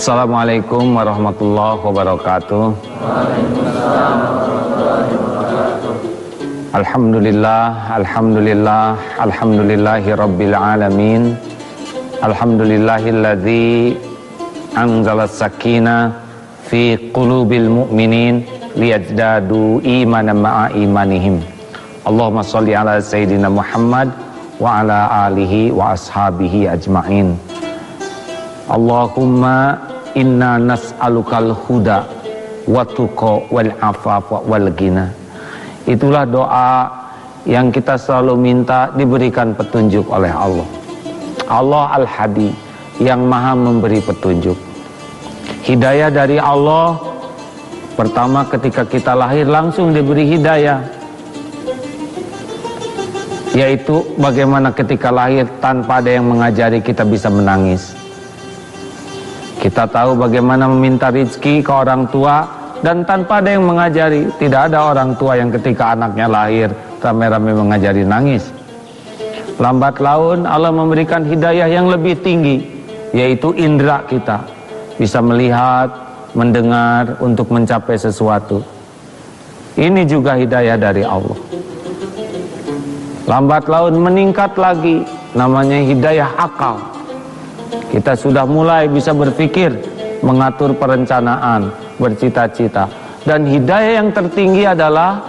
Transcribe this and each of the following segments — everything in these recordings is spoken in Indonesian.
Assalamualaikum warahmatullahi wabarakatuh. Alhamdulillah, alhamdulillah, alhamdulillahi rabbil alamin. Alhamdulillahilladzi anzala sakina fi qulubil mu'minin liyazdadu imanan ma'a imanihim. Allahumma salli ala sayyidina Muhammad wa ala alihi wa ashabihi ajma'in. Allahumma inna nas'alukal huda wa tuqa wal afafa wal ghina. Itulah doa yang kita selalu minta diberikan petunjuk oleh Allah. Allah Al-Hadi yang maha memberi petunjuk. Hidayah dari Allah pertama ketika kita lahir langsung diberi hidayah. Yaitu bagaimana ketika lahir tanpa ada yang mengajari kita bisa menangis. Kita tahu bagaimana meminta rizki ke orang tua dan tanpa ada yang mengajari tidak ada orang tua yang ketika anaknya lahir rame-rame mengajari nangis. Lambat laun Allah memberikan hidayah yang lebih tinggi yaitu indera kita. Bisa melihat mendengar untuk mencapai sesuatu. Ini juga hidayah dari Allah. Lambat laun meningkat lagi namanya hidayah akal kita sudah mulai bisa berpikir mengatur perencanaan bercita-cita. Dan hidayah yang tertinggi adalah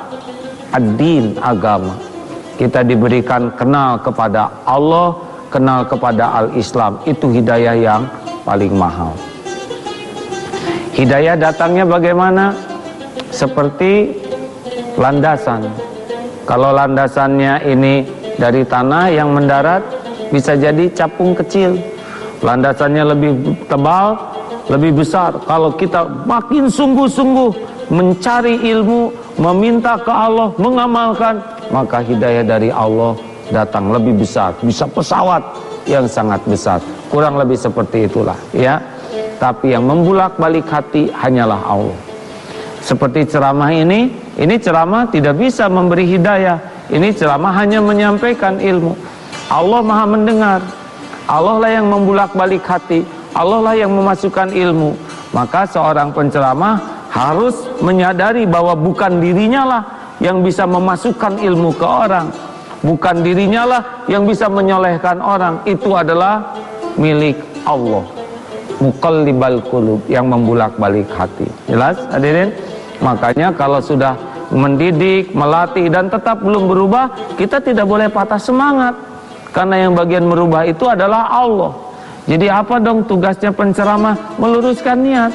ad-din agama. Kita diberikan kenal kepada Allah kenal kepada al-Islam. Itu hidayah yang paling mahal. Hidayah datangnya bagaimana? Seperti landasan. Kalau landasannya ini dari tanah yang mendarat bisa jadi capung kecil landasannya lebih tebal lebih besar kalau kita makin sungguh-sungguh mencari ilmu, meminta ke Allah, mengamalkan, maka hidayah dari Allah datang lebih besar, bisa pesawat yang sangat besar. Kurang lebih seperti itulah, ya. Tapi yang membulak-balik hati hanyalah Allah. Seperti ceramah ini, ini ceramah tidak bisa memberi hidayah. Ini ceramah hanya menyampaikan ilmu. Allah Maha mendengar. Allah lah yang membulak-balik hati. Allah lah yang memasukkan ilmu. Maka seorang penceramah harus menyadari bahwa bukan dirinya lah yang bisa memasukkan ilmu ke orang. Bukan dirinya lah yang bisa menyolehkan orang. Itu adalah milik Allah. Muqallibal qulub yang membulak-balik hati. Jelas hadirin? Makanya kalau sudah mendidik, melatih dan tetap belum berubah, kita tidak boleh patah semangat. Karena yang bagian merubah itu adalah Allah. Jadi apa dong tugasnya penceramah? Meluruskan niat.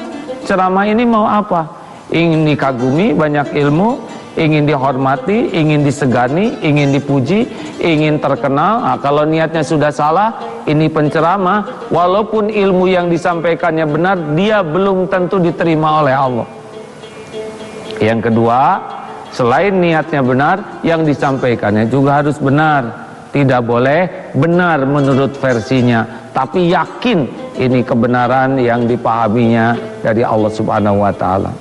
Ceramah ini mau apa? Ingin dikagumi, banyak ilmu, ingin dihormati, ingin disegani, ingin dipuji, ingin terkenal. Nah, kalau niatnya sudah salah, ini penceramah, walaupun ilmu yang disampaikannya benar, dia belum tentu diterima oleh Allah. Yang kedua, selain niatnya benar, yang disampaikannya juga harus benar. Tidak boleh benar menurut versinya, tapi yakin ini kebenaran yang dipahaminya dari Allah Subhanahu wa taala.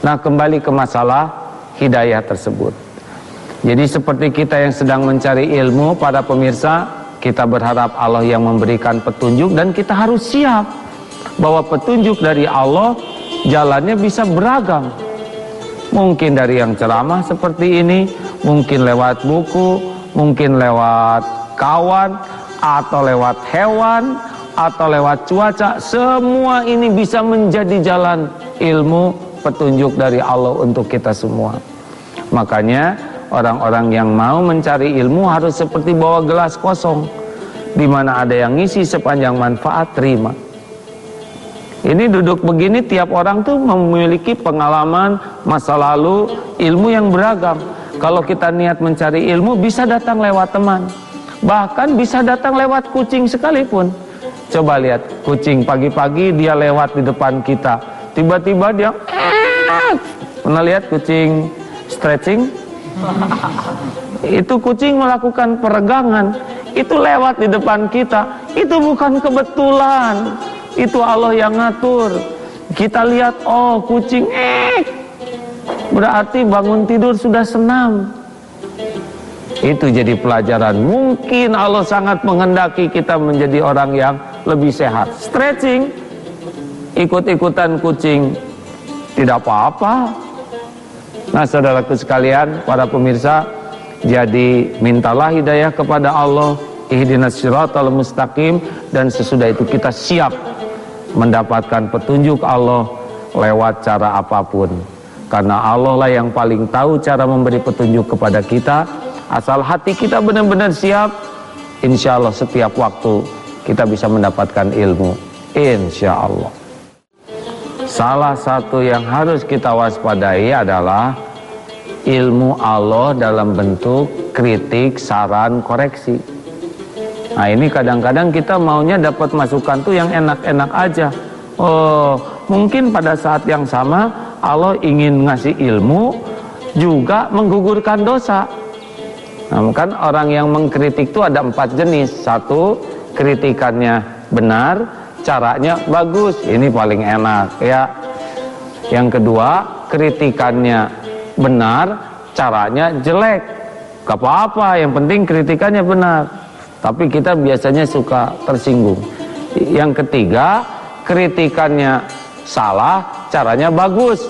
Nah, kembali ke masalah hidayah tersebut. Jadi seperti kita yang sedang mencari ilmu para pemirsa, kita berharap Allah yang memberikan petunjuk dan kita harus siap bahwa petunjuk dari Allah jalannya bisa beragam. Mungkin dari yang ceramah seperti ini, mungkin lewat buku, mungkin lewat kawan atau lewat hewan atau lewat cuaca, semua ini bisa menjadi jalan ilmu petunjuk dari Allah untuk kita semua. Makanya orang-orang yang mau mencari ilmu harus seperti bawa gelas kosong di mana ada yang ngisi sepanjang manfaat terima. Ini duduk begini tiap orang tuh memiliki pengalaman masa lalu ilmu yang beragam. Kalau kita niat mencari ilmu bisa datang lewat teman. Bahkan bisa datang lewat kucing sekalipun. Coba lihat kucing pagi-pagi dia lewat di depan kita. Tiba-tiba dia Pernah lihat kucing stretching? Itu kucing melakukan peregangan. Itu lewat di depan kita. Itu bukan kebetulan. Itu Allah yang ngatur. Kita lihat, oh kucing, eh, berarti bangun tidur sudah senam. Itu jadi pelajaran. Mungkin Allah sangat menghendaki kita menjadi orang yang lebih sehat. Stretching, ikut-ikutan kucing tidak apa-apa. Nah, saudaraku sekalian, para pemirsa, jadi mintalah hidayah kepada Allah, ihdinas siratal mustaqim dan sesudah itu kita siap mendapatkan petunjuk Allah lewat cara apa pun. Karena Allah lah yang paling tahu cara memberi petunjuk kepada kita. Asal hati kita benar-benar siap, insya Allah setiap waktu kita bisa mendapatkan ilmu. Insya Allah. Salah satu yang harus kita waspadai adalah ilmu Allah dalam bentuk kritik, saran, koreksi. Nah ini kadang-kadang kita maunya dapat masukan tuh yang enak-enak aja. Oh, mungkin pada saat yang sama Allah ingin ngasih ilmu juga menggugurkan dosa. Nah, kan orang yang mengkritik itu ada empat jenis. Satu, kritikannya benar, caranya bagus, ini paling enak ya. Yang kedua, kritikannya benar, caranya jelek. Gak apa-apa, yang penting kritikannya benar. Tapi kita biasanya suka tersinggung. Yang ketiga, kritikannya salah, caranya bagus.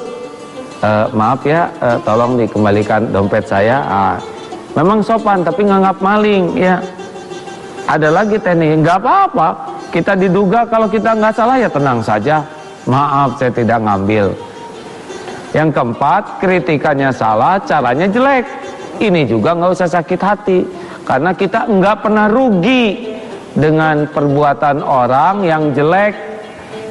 E, maaf ya, e, tolong dikembalikan dompet saya. Ah, memang sopan, tapi nganggap maling ya. Ada lagi teknik, nggak apa-apa kita diduga kalau kita nggak salah ya tenang saja. Maaf saya tidak ngambil. Yang keempat, kritikannya salah, caranya jelek. Ini juga nggak usah sakit hati. Karena kita nggak pernah rugi dengan perbuatan orang yang jelek.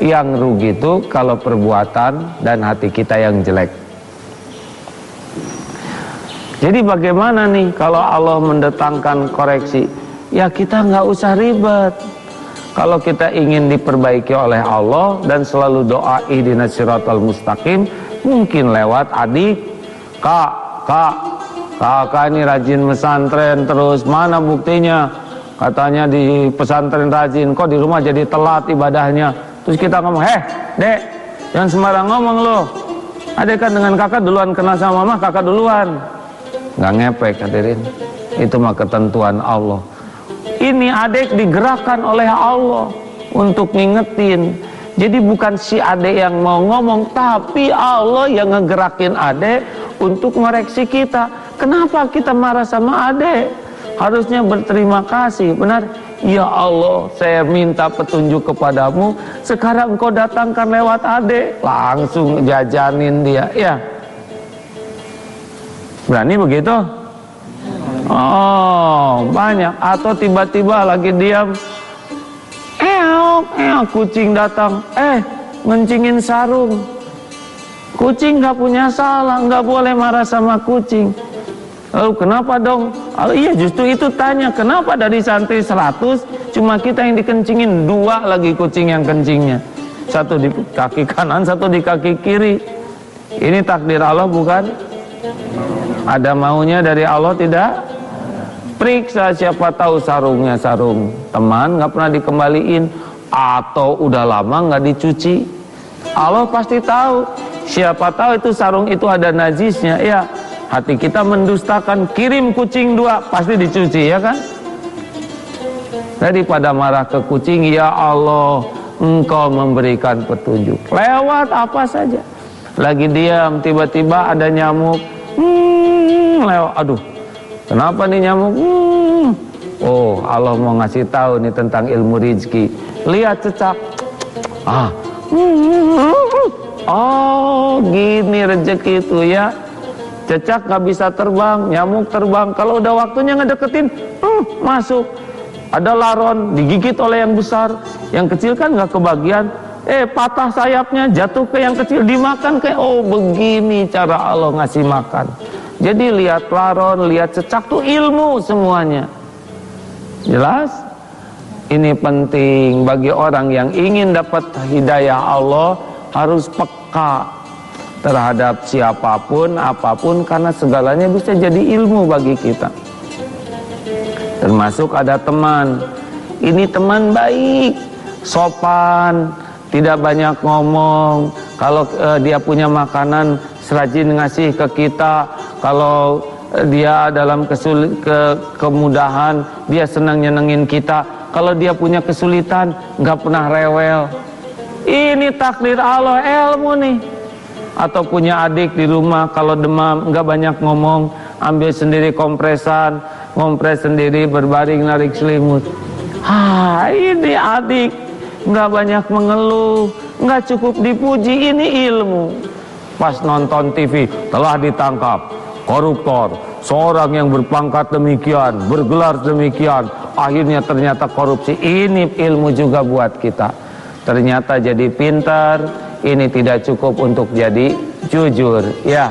Yang rugi itu kalau perbuatan dan hati kita yang jelek. Jadi bagaimana nih kalau Allah mendatangkan koreksi? Ya kita nggak usah ribet. Kalau kita ingin diperbaiki oleh Allah dan selalu doa ihdinas siratal mustaqim, mungkin lewat adik, kak, kak, kakak ini rajin pesantren terus, mana buktinya? Katanya di pesantren rajin, kok di rumah jadi telat ibadahnya. Terus kita ngomong, heh, dek, jangan sembarang ngomong loh. Adek kan dengan kakak duluan kenal sama mama, kakak duluan. Gak ngepek hadirin. Itu mah ketentuan Allah. Ini adik digerakkan oleh Allah untuk ngingetin. Jadi bukan si adik yang mau ngomong, tapi Allah yang ngegerakin adik untuk ngoreksi kita. Kenapa kita marah sama adik? Harusnya berterima kasih, benar? Ya Allah, saya minta petunjuk kepadamu. Sekarang engkau datangkan lewat adik, langsung jajanin dia. Ya, berani begitu? Oh, banyak. Atau tiba-tiba lagi diam, eok, kucing datang, eh, ngencingin sarung. Kucing gak punya salah, gak boleh marah sama kucing. Lalu kenapa dong? Oh, iya justru itu tanya, kenapa dari santri 100 cuma kita yang dikencingin dua lagi kucing yang kencingnya. Satu di kaki kanan, satu di kaki kiri. Ini takdir Allah bukan? Ada maunya dari Allah tidak? Periksa siapa tahu sarungnya sarung teman nggak pernah dikembaliin atau udah lama nggak dicuci. Allah pasti tahu. Siapa tahu itu sarung itu ada najisnya. Ya, hati kita mendustakan kirim kucing dua pasti dicuci ya kan? Daripada marah ke kucing, ya Allah, engkau memberikan petunjuk. Lewat apa saja. Lagi diam, tiba-tiba ada nyamuk. Hmm, lewat, aduh, Kenapa nih nyamuk? Hmm. Oh, Allah mau ngasih tahu nih tentang ilmu rizki. Lihat cecak. Ah. Oh, gini rezeki itu ya. Cecak nggak bisa terbang, nyamuk terbang. Kalau udah waktunya ngedeketin, hmm, masuk. Ada laron digigit oleh yang besar, yang kecil kan nggak kebagian. Eh patah sayapnya jatuh ke yang kecil dimakan kayak oh begini cara Allah ngasih makan. Jadi lihat laron, lihat cecak tuh ilmu semuanya. Jelas? Ini penting bagi orang yang ingin dapat hidayah Allah harus peka terhadap siapa pun, apa pun karena segalanya bisa jadi ilmu bagi kita. Termasuk ada teman. Ini teman baik, sopan, tidak banyak ngomong. Kalau uh, dia punya makanan serajin ngasih ke kita, kalau eh, dia dalam kesulit, ke, kemudahan, dia senang nyenengin kita. Kalau dia punya kesulitan, nggak pernah rewel. Ini takdir Allah ilmu nih. Atau punya adik di rumah kalau demam nggak banyak ngomong, ambil sendiri kompresan, ngompres sendiri berbaring narik selimut. Ha, ini adik nggak banyak mengeluh, nggak cukup dipuji, ini ilmu. Pas nonton TV telah ditangkap koruptor, seorang yang berpangkat demikian, bergelar demikian, akhirnya ternyata korupsi. Ini ilmu juga buat kita. Ternyata jadi pintar, ini tidak cukup untuk jadi jujur. Ya,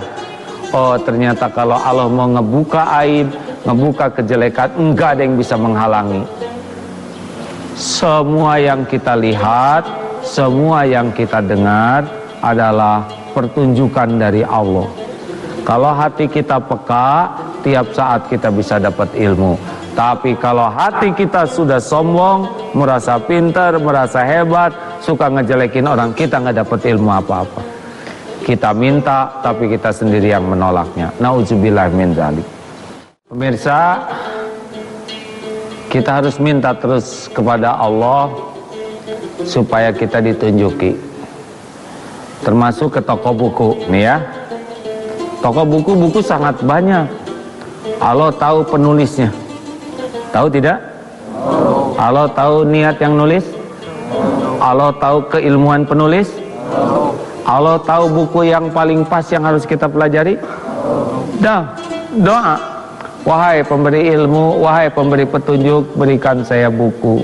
oh ternyata kalau Allah mau ngebuka aib, ngebuka kejelekan, enggak ada yang bisa menghalangi. Semua yang kita lihat, semua yang kita dengar adalah pertunjukan dari Allah. Kalau hati kita peka, tiap saat kita bisa dapat ilmu. Tapi kalau hati kita sudah sombong, merasa pintar, merasa hebat, suka ngejelekin orang, kita nggak dapat ilmu apa-apa. Kita minta, tapi kita sendiri yang menolaknya. Nauzubillah min dzalik. Pemirsa, kita harus minta terus kepada Allah supaya kita ditunjuki. Termasuk ke toko buku, nih ya. Toko buku-buku sangat banyak. Allah tahu penulisnya. Tahu tidak? Allah tahu niat yang nulis? Allah tahu keilmuan penulis? Allah tahu buku yang paling pas yang harus kita pelajari? Dah, doa. Wahai pemberi ilmu, wahai pemberi petunjuk, berikan saya buku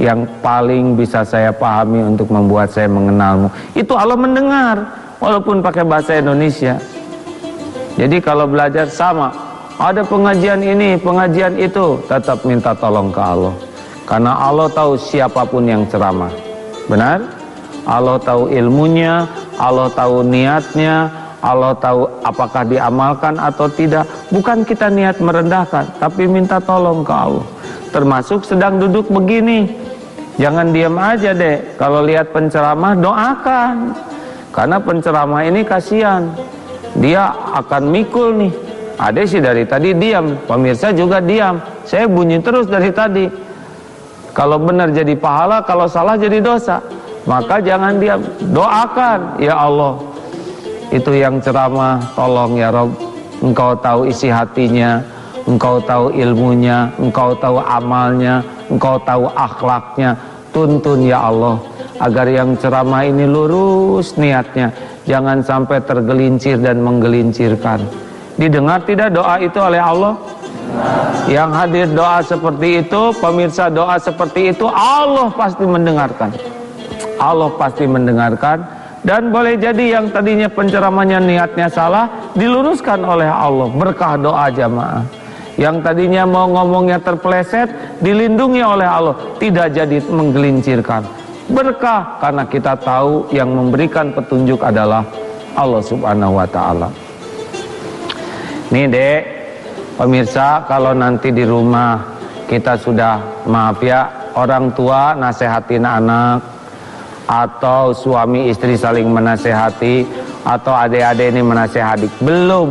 yang paling bisa saya pahami untuk membuat saya mengenalmu. Itu Allah mendengar, walaupun pakai bahasa Indonesia. Jadi kalau belajar sama, ada pengajian ini, pengajian itu, tetap minta tolong ke Allah. Karena Allah tahu siapa pun yang ceramah. Benar? Allah tahu ilmunya, Allah tahu niatnya, Allah tahu apakah diamalkan atau tidak. Bukan kita niat merendahkan, tapi minta tolong ke Allah. Termasuk sedang duduk begini. Jangan diam aja deh. Kalau lihat penceramah, doakan. Karena penceramah ini kasihan. Dia akan mikul nih ada sih dari tadi diam, pemirsa juga diam. Saya bunyi terus dari tadi. Kalau benar jadi pahala, kalau salah jadi dosa. Maka jangan diam, doakan ya Allah. Itu yang ceramah, tolong ya Rob. Engkau tahu isi hatinya, engkau tahu ilmunya, engkau tahu amalnya, engkau tahu akhlaknya. Tuntun ya Allah agar yang ceramah ini lurus niatnya, jangan sampai tergelincir dan menggelincirkan. Didengar tidak doa itu oleh Allah? Yang hadir doa seperti itu, pemirsa doa seperti itu, Allah pasti mendengarkan. Allah pasti mendengarkan dan boleh jadi yang tadinya penceramahnya niatnya salah diluruskan oleh Allah berkah doa jamaah. Yang tadinya mau ngomongnya terpeleset dilindungi oleh Allah, tidak jadi menggelincirkan. Berkah karena kita tahu yang memberikan petunjuk adalah Allah Subhanahu wa taala. Nih dek, pemirsa kalau nanti di rumah kita sudah maaf ya orang tua nasehatin anak atau suami istri saling menasehati atau adik-adik ini menasehati belum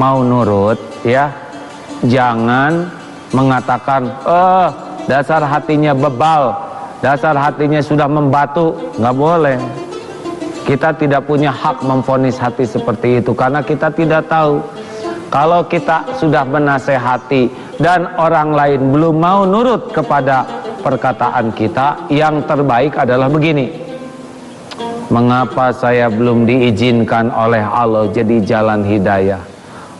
mau nurut ya jangan mengatakan eh dasar hatinya bebal dasar hatinya sudah membatu. Nggak boleh. Kita tidak punya hak memfonis hati seperti itu karena kita tidak tahu kalau kita sudah menasehati dan orang lain belum mau nurut kepada perkataan kita, yang terbaik adalah begini. Mengapa saya belum diizinkan oleh Allah jadi jalan hidayah?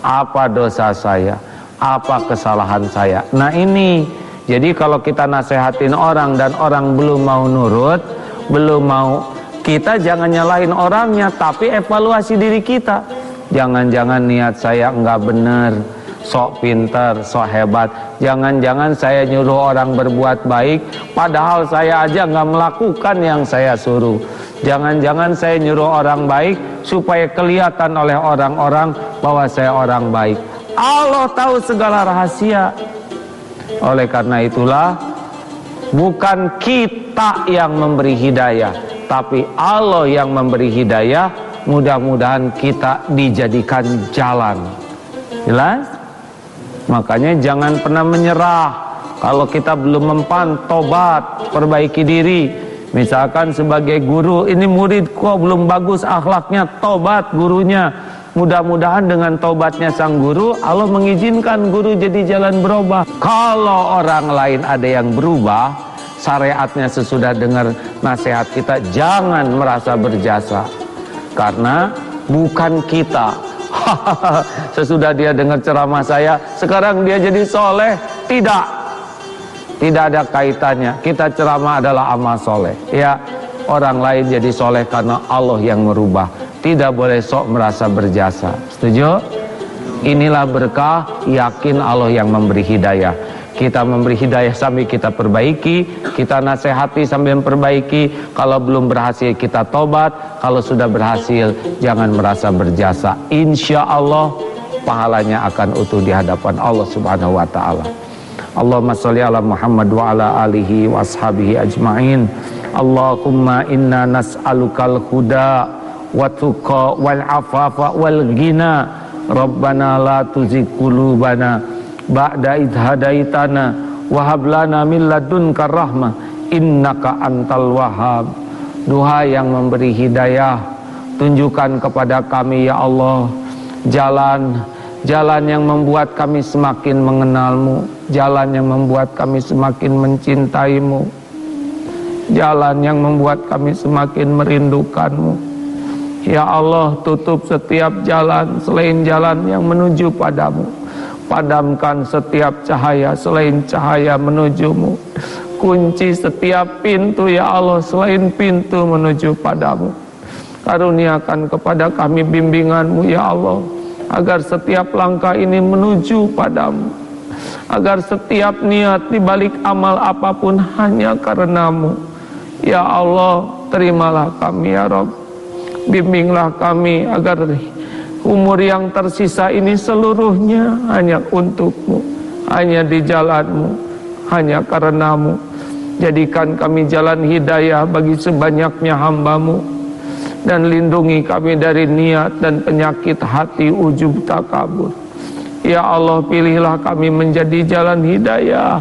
Apa dosa saya? Apa kesalahan saya? Nah ini, jadi kalau kita nasehatin orang dan orang belum mau nurut, belum mau, kita jangan nyalahin orangnya, tapi evaluasi diri kita Jangan-jangan niat saya enggak benar, sok pintar, sok hebat. Jangan-jangan saya nyuruh orang berbuat baik, padahal saya aja enggak melakukan yang saya suruh. Jangan-jangan saya nyuruh orang baik supaya kelihatan oleh orang-orang bahwa saya orang baik. Allah tahu segala rahasia. Oleh karena itulah bukan kita yang memberi hidayah, tapi Allah yang memberi hidayah Mudah-mudahan kita dijadikan jalan. Jelas? Makanya jangan pernah menyerah. Kalau kita belum mempan, tobat, perbaiki diri. Misalkan sebagai guru, ini murid kok belum bagus akhlaknya, tobat gurunya. Mudah-mudahan dengan tobatnya sang guru, Allah mengizinkan guru jadi jalan berubah. Kalau orang lain ada yang berubah, syariatnya sesudah dengar nasihat kita, jangan merasa berjasa. Karena bukan kita. sesudah dia dengar ceramah saya, sekarang dia jadi soleh. Tidak. Tidak ada kaitannya. Kita ceramah adalah amal soleh. Ya, orang lain jadi soleh karena Allah yang merubah. Tidak boleh sok merasa berjasa. Setuju? Inilah berkah, yakin Allah yang memberi hidayah. Kita memberi hidayah sambil kita perbaiki, kita nasihati sambil memperbaiki. Kalau belum berhasil kita tobat, kalau sudah berhasil jangan merasa berjasa. Insya Allah pahalanya akan utuh di hadapan Allah Subhanahu Wa Taala. Allahumma salli ala Muhammad wa ala alihi wa ashabihi ajma'in Allahumma inna nas'alukal huda wa tuqa wal afafa wal ghina Rabbana la tuzigh qulubana ba'da idh hadaitana wa hab lana min ladunka rahmah innaka antal wahhab Duha yang memberi hidayah tunjukkan kepada kami ya Allah jalan jalan yang membuat kami semakin mengenalmu jalan yang membuat kami semakin mencintaimu jalan yang membuat kami semakin merindukanmu. Ya Allah tutup setiap jalan selain jalan yang menuju padamu Padamkan setiap cahaya selain cahaya menujumu. Kunci setiap pintu ya Allah selain pintu menuju padamu. Karuniakan kepada kami bimbinganmu ya Allah Agar setiap langkah ini menuju padamu. Agar setiap niat di balik amal apa pun hanya karenamu. Ya Allah terimalah kami ya Rob. Bimbinglah kami agar umur yang tersisa ini seluruhnya hanya untukmu hanya di jalanmu hanya karenamu. Jadikan kami jalan hidayah bagi sebanyaknya hambamu. Dan lindungi kami dari niat dan penyakit hati ujub takabur Ya Allah pilihlah kami menjadi jalan hidayah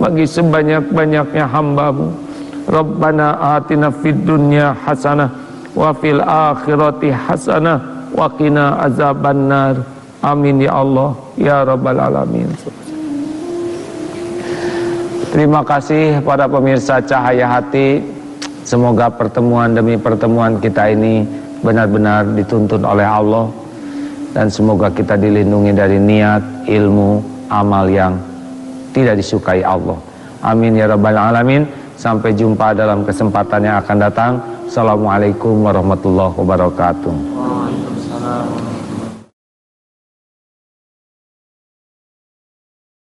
bagi sebanyak-banyaknya hambamu. Rabbana atina fid dunya hasanah wa fil akhirati hasanah wa qina azabannar. Amin ya Allah ya rabbal alamin. Terima kasih para pemirsa Cahaya Hati. Semoga pertemuan demi pertemuan kita ini benar-benar dituntun oleh Allah dan semoga kita dilindungi dari niat, ilmu, amal yang tidak disukai Allah. Amin ya rabbal alamin. Sampai jumpa dalam kesempatan yang akan datang. Assalamualaikum warahmatullahi wabarakatuh.